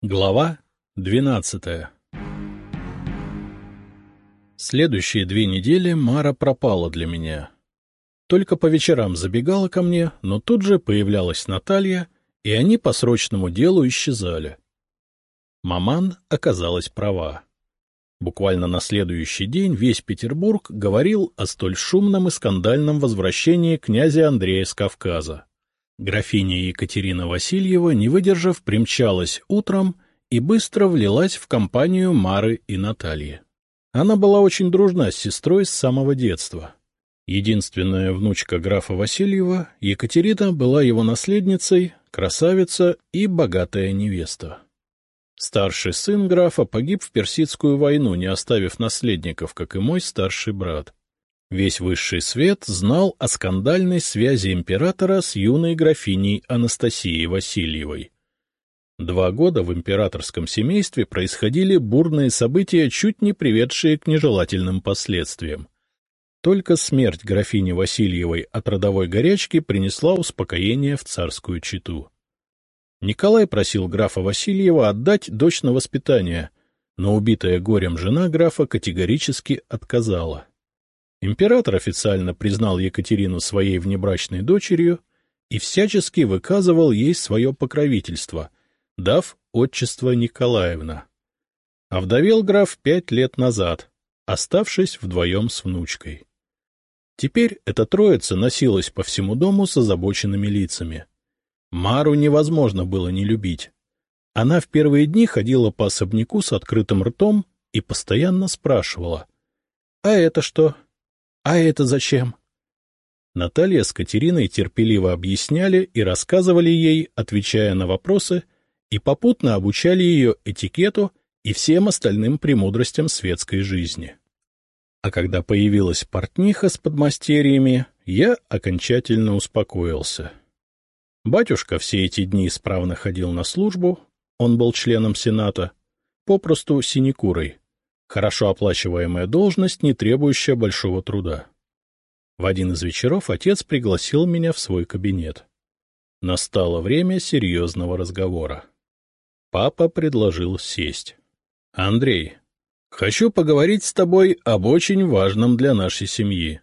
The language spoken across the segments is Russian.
Глава двенадцатая Следующие две недели Мара пропала для меня. Только по вечерам забегала ко мне, но тут же появлялась Наталья, и они по срочному делу исчезали. Маман оказалась права. Буквально на следующий день весь Петербург говорил о столь шумном и скандальном возвращении князя Андрея с Кавказа. Графиня Екатерина Васильева, не выдержав, примчалась утром и быстро влилась в компанию Мары и Натальи. Она была очень дружна с сестрой с самого детства. Единственная внучка графа Васильева, Екатерина, была его наследницей, красавица и богатая невеста. Старший сын графа погиб в Персидскую войну, не оставив наследников, как и мой старший брат. Весь высший свет знал о скандальной связи императора с юной графиней Анастасией Васильевой. Два года в императорском семействе происходили бурные события, чуть не приведшие к нежелательным последствиям. Только смерть графини Васильевой от родовой горячки принесла успокоение в царскую чету. Николай просил графа Васильева отдать дочь на воспитание, но убитая горем жена графа категорически отказала. Император официально признал Екатерину своей внебрачной дочерью и всячески выказывал ей свое покровительство, дав отчество Николаевна. Овдовел граф пять лет назад, оставшись вдвоем с внучкой. Теперь эта троица носилась по всему дому с озабоченными лицами. Мару невозможно было не любить. Она в первые дни ходила по особняку с открытым ртом и постоянно спрашивала. — А это что? — а это зачем? Наталья с Катериной терпеливо объясняли и рассказывали ей, отвечая на вопросы, и попутно обучали ее этикету и всем остальным премудростям светской жизни. А когда появилась портниха с подмастерьями, я окончательно успокоился. Батюшка все эти дни исправно ходил на службу, он был членом Сената, попросту синекурой, Хорошо оплачиваемая должность, не требующая большого труда. В один из вечеров отец пригласил меня в свой кабинет. Настало время серьезного разговора. Папа предложил сесть. — Андрей, хочу поговорить с тобой об очень важном для нашей семьи.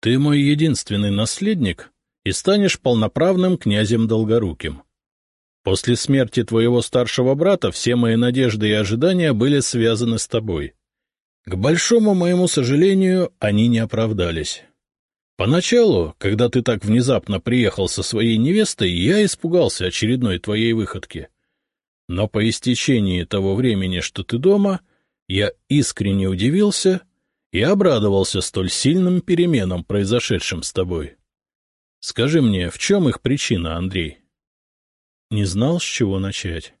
Ты мой единственный наследник и станешь полноправным князем Долгоруким. После смерти твоего старшего брата все мои надежды и ожидания были связаны с тобой. К большому моему сожалению, они не оправдались. Поначалу, когда ты так внезапно приехал со своей невестой, я испугался очередной твоей выходки. Но по истечении того времени, что ты дома, я искренне удивился и обрадовался столь сильным переменам, произошедшим с тобой. Скажи мне, в чем их причина, Андрей? Не знал, с чего начать.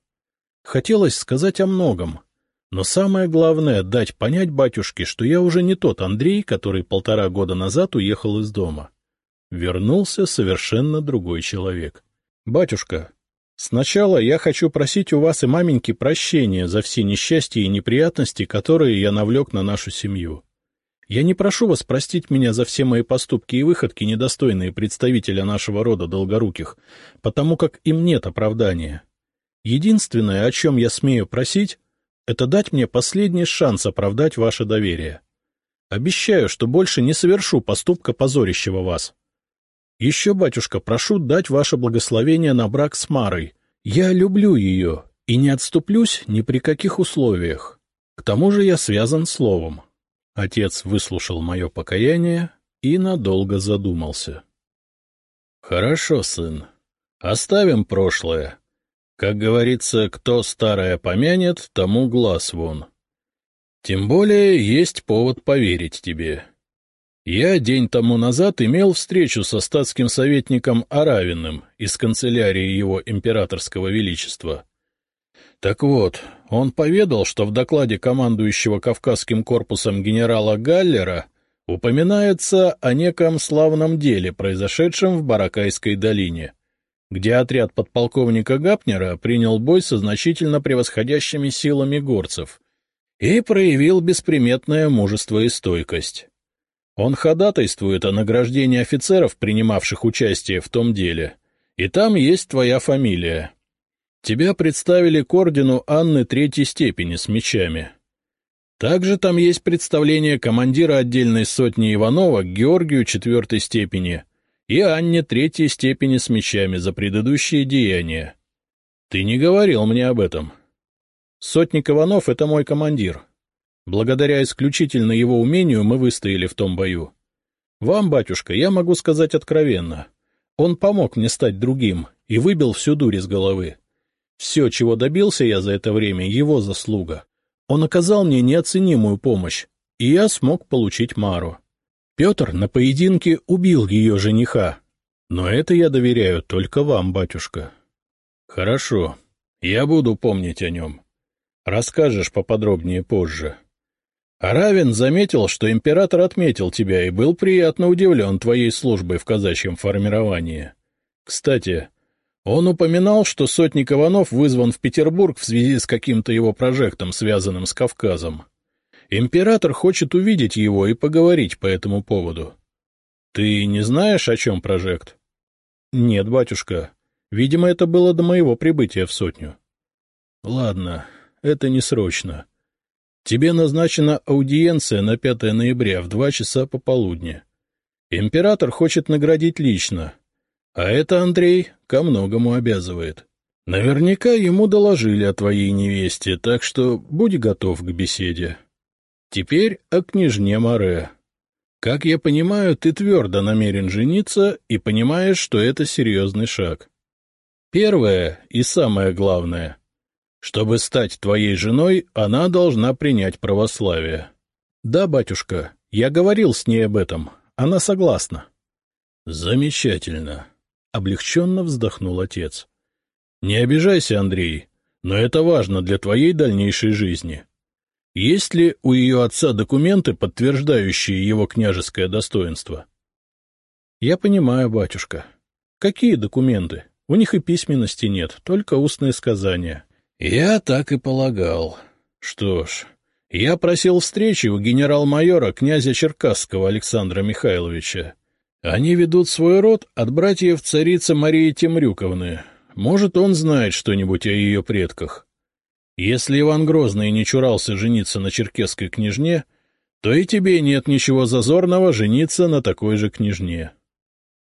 Хотелось сказать о многом, но самое главное — дать понять батюшке, что я уже не тот Андрей, который полтора года назад уехал из дома. Вернулся совершенно другой человек. — Батюшка, сначала я хочу просить у вас и маменьки прощения за все несчастья и неприятности, которые я навлек на нашу семью. Я не прошу вас простить меня за все мои поступки и выходки, недостойные представителя нашего рода долгоруких, потому как им нет оправдания. Единственное, о чем я смею просить, это дать мне последний шанс оправдать ваше доверие. Обещаю, что больше не совершу поступка, позорящего вас. Еще, батюшка, прошу дать ваше благословение на брак с Марой. Я люблю ее и не отступлюсь ни при каких условиях. К тому же я связан словом. Отец выслушал мое покаяние и надолго задумался. — Хорошо, сын. Оставим прошлое. Как говорится, кто старое помянет, тому глаз вон. Тем более есть повод поверить тебе. Я день тому назад имел встречу со статским советником Аравиным из канцелярии его императорского величества. Так вот, он поведал, что в докладе командующего Кавказским корпусом генерала Галлера упоминается о неком славном деле, произошедшем в Баракайской долине, где отряд подполковника Гапнера принял бой со значительно превосходящими силами горцев и проявил бесприметное мужество и стойкость. Он ходатайствует о награждении офицеров, принимавших участие в том деле, и там есть твоя фамилия. Тебя представили к ордену Анны третьей степени с мечами. Также там есть представление командира отдельной сотни Иванова Георгию четвертой степени и Анне третьей степени с мечами за предыдущие деяния. Ты не говорил мне об этом. Сотник Иванов — это мой командир. Благодаря исключительно его умению мы выстояли в том бою. Вам, батюшка, я могу сказать откровенно. Он помог мне стать другим и выбил всю дурь из головы. Все, чего добился я за это время, его заслуга. Он оказал мне неоценимую помощь, и я смог получить Мару. Петр на поединке убил ее жениха. Но это я доверяю только вам, батюшка. Хорошо, я буду помнить о нем. Расскажешь поподробнее позже. Равен заметил, что император отметил тебя и был приятно удивлен твоей службой в казачьем формировании. Кстати, он упоминал, что сотник Иванов вызван в Петербург в связи с каким-то его прожектом, связанным с Кавказом. Император хочет увидеть его и поговорить по этому поводу. Ты не знаешь, о чем прожект? — Нет, батюшка. Видимо, это было до моего прибытия в сотню. — Ладно, это не срочно. Тебе назначена аудиенция на 5 ноября в два часа пополудни. Император хочет наградить лично, а это, Андрей, ко многому обязывает. Наверняка ему доложили о твоей невесте, так что будь готов к беседе. Теперь о княжне Море. Как я понимаю, ты твердо намерен жениться и понимаешь, что это серьезный шаг. Первое и самое главное чтобы стать твоей женой, она должна принять православие. — Да, батюшка, я говорил с ней об этом. Она согласна. — Замечательно. — облегченно вздохнул отец. — Не обижайся, Андрей, но это важно для твоей дальнейшей жизни. Есть ли у ее отца документы, подтверждающие его княжеское достоинство? — Я понимаю, батюшка. Какие документы? У них и письменности нет, только устные сказания. — я так и полагал. Что ж, я просил встречи у генерал-майора князя Черкасского Александра Михайловича. Они ведут свой род от братьев царицы Марии Темрюковны. Может, он знает что-нибудь о ее предках. Если Иван Грозный не чурался жениться на черкесской княжне, то и тебе нет ничего зазорного жениться на такой же княжне.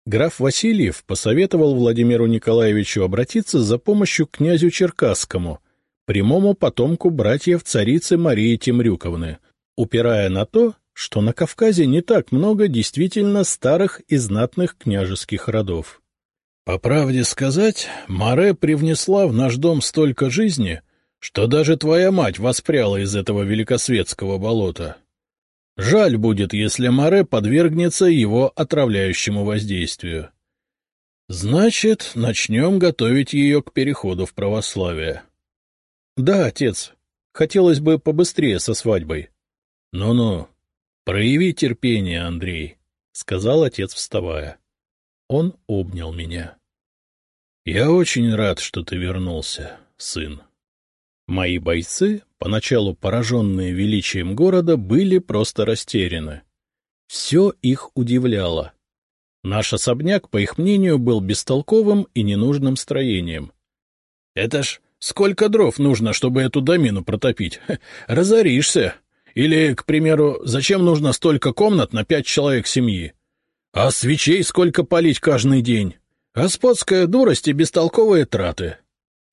Граф Васильев посоветовал Владимиру Николаевичу обратиться за помощью к князю Черкасскому, прямому потомку братьев царицы Марии Темрюковны, упирая на то, что на Кавказе не так много действительно старых и знатных княжеских родов. По правде сказать, Маре привнесла в наш дом столько жизни, что даже твоя мать воспряла из этого великосветского болота. Жаль будет, если Море подвергнется его отравляющему воздействию. Значит, начнем готовить ее к переходу в православие. — Да, отец. Хотелось бы побыстрее со свадьбой. Ну — Ну-ну, прояви терпение, Андрей, — сказал отец, вставая. Он обнял меня. — Я очень рад, что ты вернулся, сын. Мои бойцы, поначалу пораженные величием города, были просто растеряны. Все их удивляло. Наш особняк, по их мнению, был бестолковым и ненужным строением. — Это ж сколько дров нужно, чтобы эту домину протопить? Разоришься. Или, к примеру, зачем нужно столько комнат на пять человек семьи? А свечей сколько палить каждый день? Господская дурость и бестолковые траты.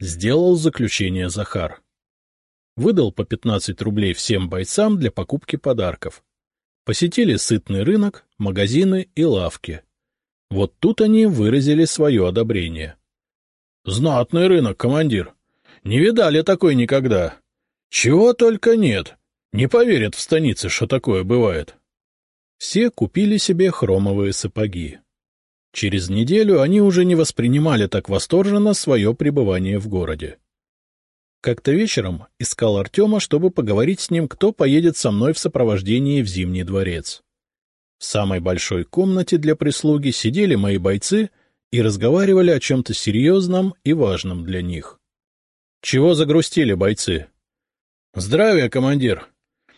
Сделал заключение Захар выдал по 15 рублей всем бойцам для покупки подарков. Посетили сытный рынок, магазины и лавки. Вот тут они выразили свое одобрение. — Знатный рынок, командир. Не видали такой никогда. Чего только нет. Не поверят в станице, что такое бывает. Все купили себе хромовые сапоги. Через неделю они уже не воспринимали так восторженно свое пребывание в городе. Как-то вечером искал Артема, чтобы поговорить с ним, кто поедет со мной в сопровождении в Зимний дворец. В самой большой комнате для прислуги сидели мои бойцы и разговаривали о чем-то серьезном и важном для них. — Чего загрустили бойцы? — Здравия, командир.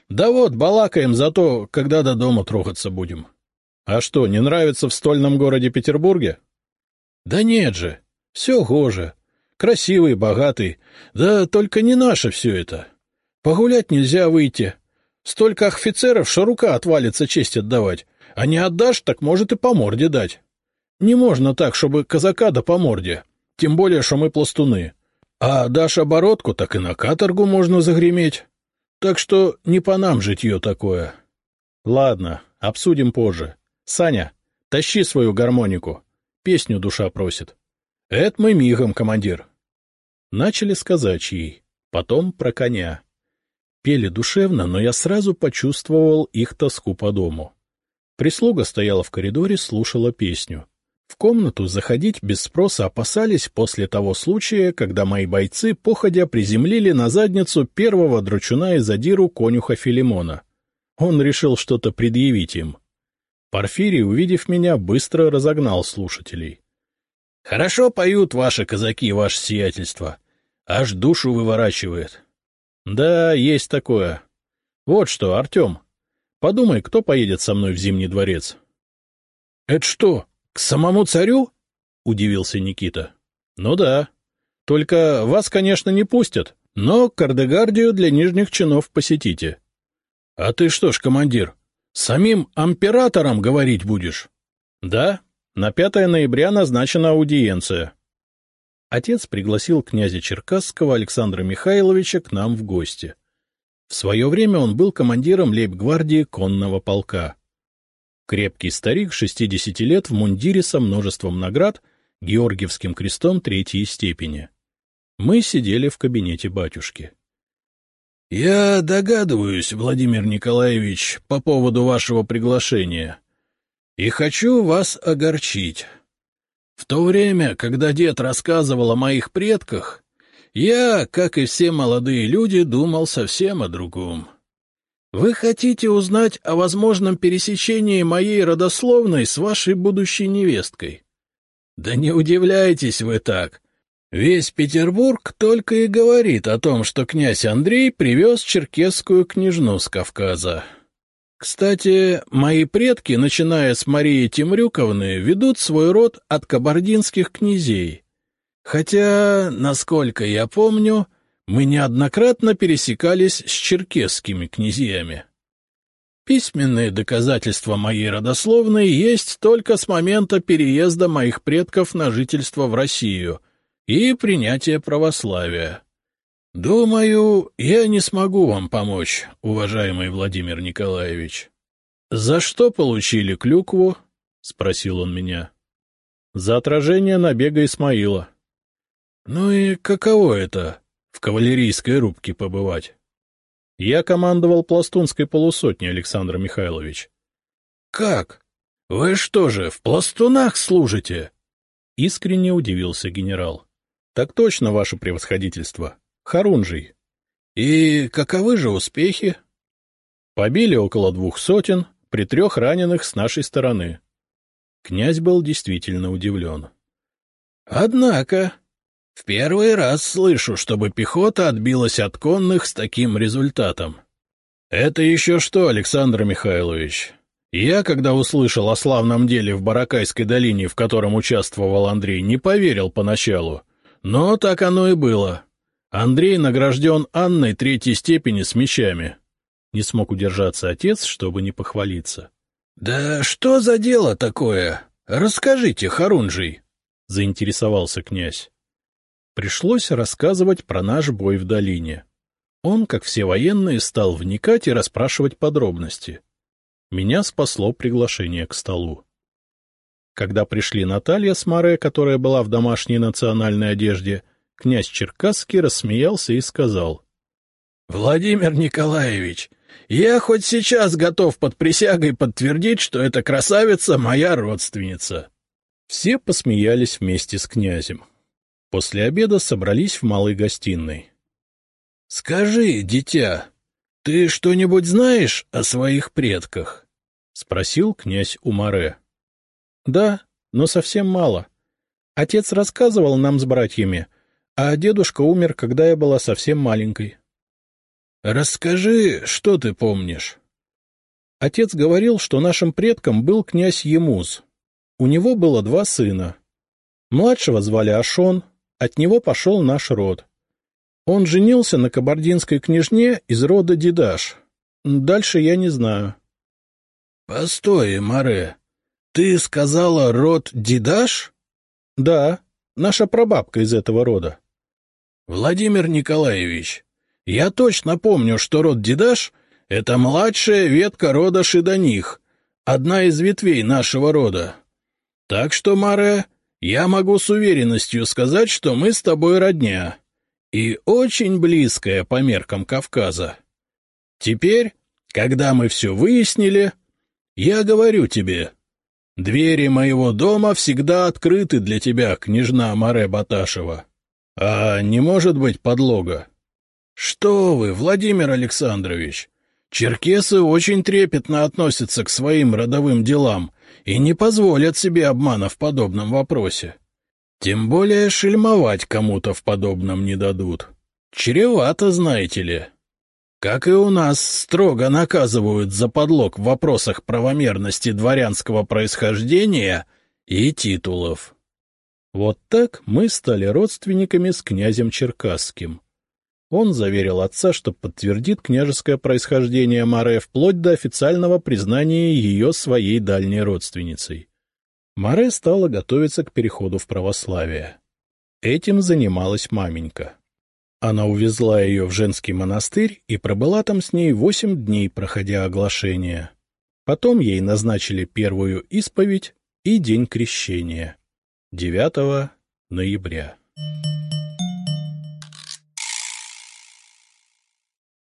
Да вот, балакаем за то, когда до дома трогаться будем. — А что, не нравится в стольном городе Петербурге? — Да нет же, все гоже. Красивый, богатый. Да только не наше все это. Погулять нельзя выйти. Столько офицеров, что рука отвалится честь отдавать. А не отдашь, так может и по морде дать. Не можно так, чтобы казака да по морде. Тем более, что мы пластуны. А дашь оборотку, так и на каторгу можно загреметь. Так что не по нам житье такое. Ладно, обсудим позже. Саня, тащи свою гармонику. Песню душа просит. Это мы мигом, командир. Начали с казачьей, потом про коня. Пели душевно, но я сразу почувствовал их тоску по дому. Прислуга стояла в коридоре, слушала песню. В комнату заходить без спроса опасались после того случая, когда мои бойцы походя приземлили на задницу первого дручуна и задиру конюха Филимона. Он решил что-то предъявить им. Порфирий, увидев меня, быстро разогнал слушателей. — Хорошо поют ваши казаки, ваше сиятельство. Аж душу выворачивает. — Да, есть такое. Вот что, Артем, подумай, кто поедет со мной в Зимний дворец? — Это что, к самому царю? — удивился Никита. — Ну да. Только вас, конечно, не пустят, но Кардегардию для нижних чинов посетите. — А ты что ж, командир, самим императором говорить будешь? — Да, на 5 ноября назначена аудиенция. Отец пригласил князя Черкасского Александра Михайловича к нам в гости. В свое время он был командиром лейб-гвардии конного полка. Крепкий старик, 60 лет, в мундире со множеством наград, Георгиевским крестом третьей степени. Мы сидели в кабинете батюшки. — Я догадываюсь, Владимир Николаевич, по поводу вашего приглашения. И хочу вас огорчить. В то время, когда дед рассказывал о моих предках, я, как и все молодые люди, думал совсем о другом. Вы хотите узнать о возможном пересечении моей родословной с вашей будущей невесткой? Да не удивляйтесь вы так. Весь Петербург только и говорит о том, что князь Андрей привез черкесскую княжну с Кавказа. Кстати, мои предки, начиная с Марии Темрюковны, ведут свой род от кабардинских князей. Хотя, насколько я помню, мы неоднократно пересекались с черкесскими князьями. Письменные доказательства моей родословной есть только с момента переезда моих предков на жительство в Россию и принятия православия. Думаю, я не смогу вам помочь, уважаемый Владимир Николаевич. — За что получили клюкву? — спросил он меня. — За отражение набега Исмаила. — Ну и каково это в кавалерийской рубке побывать. Я командовал пластунской полусотней, Александр Михайлович. — Как? Вы что же, в пластунах служите? — искренне удивился генерал. — Так точно, ваше превосходительство. Харунжий. — И каковы же успехи? — Побили около двух сотен, при трех раненых с нашей стороны. Князь был действительно удивлен. — Однако, в первый раз слышу, чтобы пехота отбилась от конных с таким результатом. Это еще что, Александр Михайлович? Я, когда услышал о славном деле в Баракайской долине, в котором участвовал Андрей, не поверил поначалу. Но так оно и было. Андрей награжден Анной третьей степени с мечами. Не смог удержаться отец, чтобы не похвалиться. — Да что за дело такое? Расскажите, Харунжий, — заинтересовался князь. Пришлось рассказывать про наш бой в долине. Он, как все военные, стал вникать и расспрашивать подробности. Меня спасло приглашение к столу. Когда пришли Наталья с Море, которая была в домашней национальной одежде, князь Черкасский рассмеялся и сказал. — Владимир Николаевич, я хоть сейчас готов под присягой подтвердить, что эта красавица моя родственница. Все посмеялись вместе с князем. После обеда собрались в малой гостиной. — Скажи, дитя, ты что-нибудь знаешь о своих предках? — спросил князь Умаре. — Да, но совсем мало. Отец рассказывал нам с братьями, а дедушка умер, когда я была совсем маленькой. — Расскажи, что ты помнишь? Отец говорил, что нашим предком был князь Емуз. У него было два сына. Младшего звали Ашон, от него пошел наш род. Он женился на кабардинской княжне из рода Дидаш. Дальше я не знаю. — Постой, Маре, ты сказала род Дидаш? — Да, наша прабабка из этого рода. — Владимир Николаевич, я точно помню, что род Дидаш — это младшая ветка рода Шиданих, одна из ветвей нашего рода. Так что, Маре, я могу с уверенностью сказать, что мы с тобой родня. И очень близкая по меркам Кавказа. Теперь, когда мы все выяснили, я говорю тебе, двери моего дома всегда открыты для тебя, княжна Маре Баташева. А не может быть подлога. Что вы, Владимир Александрович, черкесы очень трепетно относятся к своим родовым делам и не позволят себе обмана в подобном вопросе. Тем более шельмовать кому-то в подобном не дадут. Чревато, знаете ли. Как и у нас строго наказывают за подлог в вопросах правомерности дворянского происхождения и титулов. Вот так мы стали родственниками с князем Черкасским. Он заверил отца, что подтвердит княжеское происхождение Маре вплоть до официального признания ее своей дальней родственницей. Маре стала готовиться к переходу в православие. Этим занималась маменька. Она увезла ее в женский монастырь и пробыла там с ней восемь дней, проходя оглашение. Потом ей назначили первую исповедь и день крещения — 9 ноября.